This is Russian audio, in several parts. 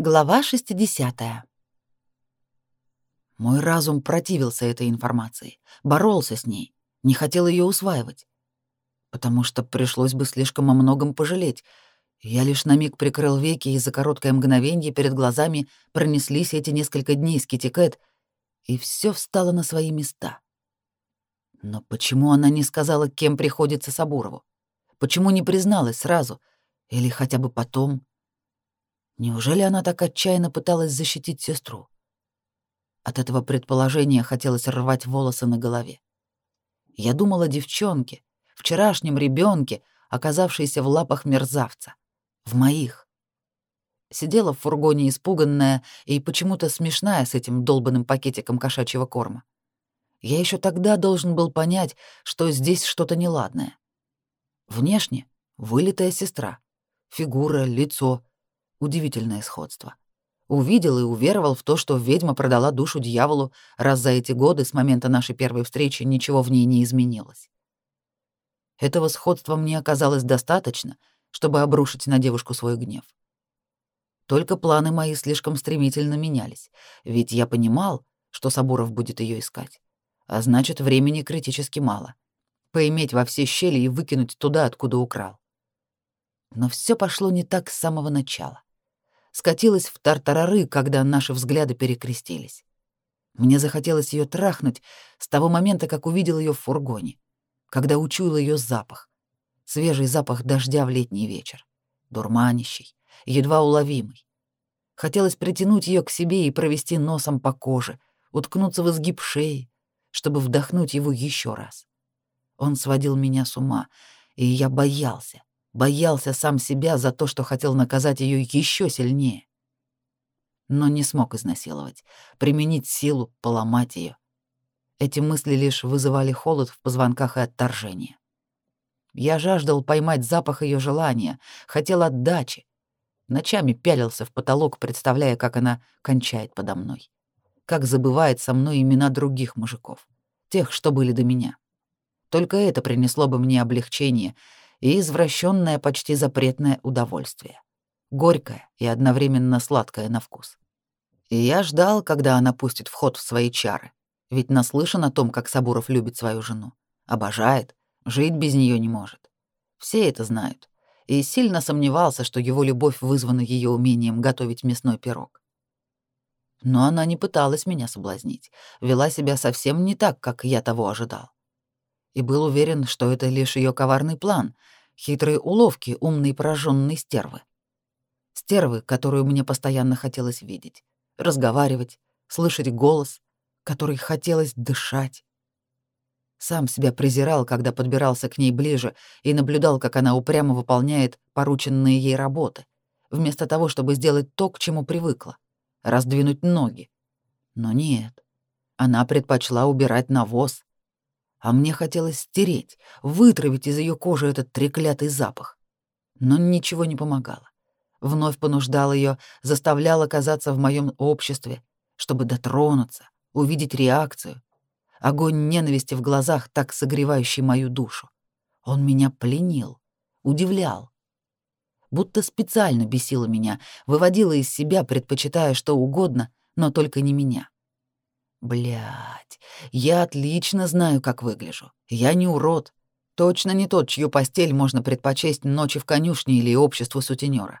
Глава 60. Мой разум противился этой информации, боролся с ней, не хотел ее усваивать, потому что пришлось бы слишком о многом пожалеть. Я лишь на миг прикрыл веки, и за короткое мгновение перед глазами пронеслись эти несколько дней с Китикет, и все встало на свои места. Но почему она не сказала, кем приходится Сабурову? Почему не призналась сразу? Или хотя бы потом? — Неужели она так отчаянно пыталась защитить сестру? От этого предположения хотелось рвать волосы на голове. Я думала о девчонке, вчерашнем ребенке, оказавшейся в лапах мерзавца. В моих. Сидела в фургоне испуганная и почему-то смешная с этим долбанным пакетиком кошачьего корма. Я еще тогда должен был понять, что здесь что-то неладное. Внешне — вылитая сестра. Фигура, лицо — Удивительное сходство. Увидел и уверовал в то, что ведьма продала душу дьяволу, раз за эти годы с момента нашей первой встречи ничего в ней не изменилось. Этого сходства мне оказалось достаточно, чтобы обрушить на девушку свой гнев. Только планы мои слишком стремительно менялись, ведь я понимал, что Сабуров будет ее искать. А значит, времени критически мало. Поиметь во все щели и выкинуть туда, откуда украл. Но все пошло не так с самого начала скатилась в тартарары, когда наши взгляды перекрестились. Мне захотелось ее трахнуть с того момента, как увидел ее в фургоне, когда учуял ее запах. Свежий запах дождя в летний вечер, дурманящий, едва уловимый. Хотелось притянуть ее к себе и провести носом по коже, уткнуться в изгиб шеи, чтобы вдохнуть его еще раз. Он сводил меня с ума, и я боялся, боялся сам себя за то, что хотел наказать ее еще сильнее. Но не смог изнасиловать, применить силу, поломать ее. Эти мысли лишь вызывали холод в позвонках и отторжение. Я жаждал поймать запах ее желания, хотел отдачи. Ночами пялился в потолок, представляя, как она кончает подо мной. Как забывает со мной имена других мужиков, тех, что были до меня. Только это принесло бы мне облегчение — и извращенное почти запретное удовольствие. Горькое и одновременно сладкое на вкус. И я ждал, когда она пустит в ход в свои чары, ведь наслышан о том, как Сабуров любит свою жену, обожает, жить без нее не может. Все это знают, и сильно сомневался, что его любовь вызвана ее умением готовить мясной пирог. Но она не пыталась меня соблазнить, вела себя совсем не так, как я того ожидал и был уверен, что это лишь ее коварный план, хитрые уловки умной пораженной стервы. Стервы, которую мне постоянно хотелось видеть, разговаривать, слышать голос, который хотелось дышать. Сам себя презирал, когда подбирался к ней ближе и наблюдал, как она упрямо выполняет порученные ей работы, вместо того, чтобы сделать то, к чему привыкла — раздвинуть ноги. Но нет, она предпочла убирать навоз, а мне хотелось стереть, вытравить из ее кожи этот треклятый запах. Но ничего не помогало. Вновь понуждал ее, заставлял оказаться в моем обществе, чтобы дотронуться, увидеть реакцию. Огонь ненависти в глазах, так согревающий мою душу. Он меня пленил, удивлял. Будто специально бесила меня, выводила из себя, предпочитая что угодно, но только не меня. Блядь, я отлично знаю, как выгляжу. Я не урод. Точно не тот, чью постель можно предпочесть ночи в конюшне или обществу сутенера.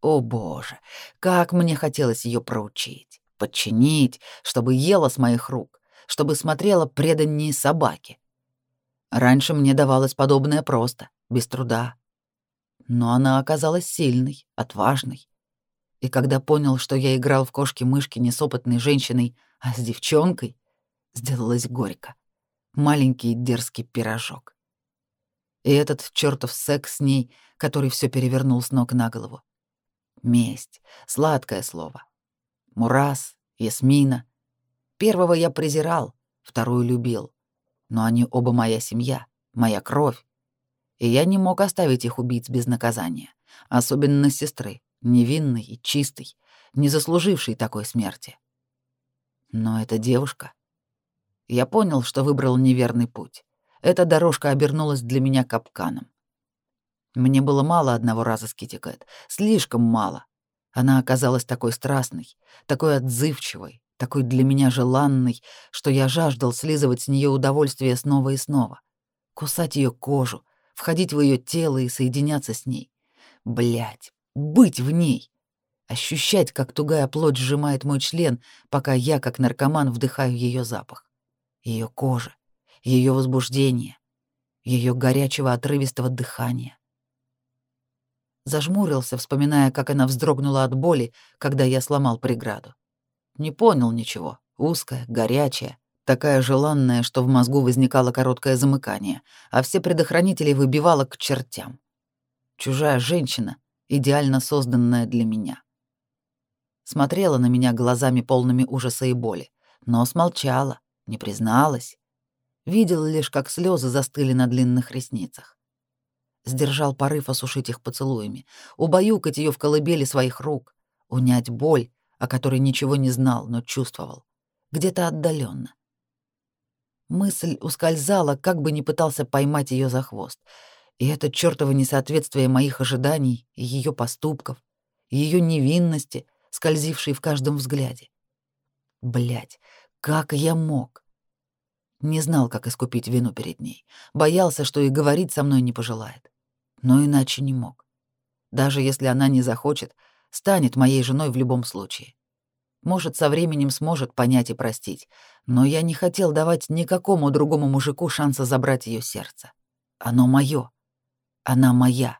О боже, как мне хотелось ее проучить, подчинить, чтобы ела с моих рук, чтобы смотрела преданнее собаки. Раньше мне давалось подобное просто, без труда. Но она оказалась сильной, отважной. И когда понял, что я играл в кошки-мышки не с опытной женщиной, а с девчонкой сделалось горько. Маленький дерзкий пирожок. И этот чертов секс с ней, который все перевернул с ног на голову. Месть. Сладкое слово. Мурас, Ясмина. Первого я презирал, вторую любил. Но они оба моя семья, моя кровь. И я не мог оставить их убийц без наказания. Особенно сестры, невинной и чистой, не заслужившей такой смерти. Но эта девушка... Я понял, что выбрал неверный путь. Эта дорожка обернулась для меня капканом. Мне было мало одного раза с Китти Кэт. Слишком мало. Она оказалась такой страстной, такой отзывчивой, такой для меня желанной, что я жаждал слизывать с нее удовольствие снова и снова. Кусать ее кожу, входить в ее тело и соединяться с ней. Блять, быть в ней ощущать, как тугая плоть сжимает мой член, пока я, как наркоман, вдыхаю ее запах. Ее кожи, ее возбуждение, ее горячего отрывистого дыхания. Зажмурился, вспоминая, как она вздрогнула от боли, когда я сломал преграду. Не понял ничего. Узкая, горячая, такая желанная, что в мозгу возникало короткое замыкание, а все предохранители выбивало к чертям. Чужая женщина, идеально созданная для меня смотрела на меня глазами полными ужаса и боли, но смолчала, не призналась. Видела лишь, как слезы застыли на длинных ресницах. Сдержал порыв осушить их поцелуями, убаюкать ее в колыбели своих рук, унять боль, о которой ничего не знал, но чувствовал, где-то отдаленно. Мысль ускользала, как бы ни пытался поймать ее за хвост. И это чёртово несоответствие моих ожиданий и её поступков, ее невинности — скользивший в каждом взгляде. Блять, как я мог? Не знал, как искупить вину перед ней. Боялся, что и говорить со мной не пожелает. Но иначе не мог. Даже если она не захочет, станет моей женой в любом случае. Может, со временем сможет понять и простить, но я не хотел давать никакому другому мужику шанса забрать ее сердце. Оно мое. Она моя.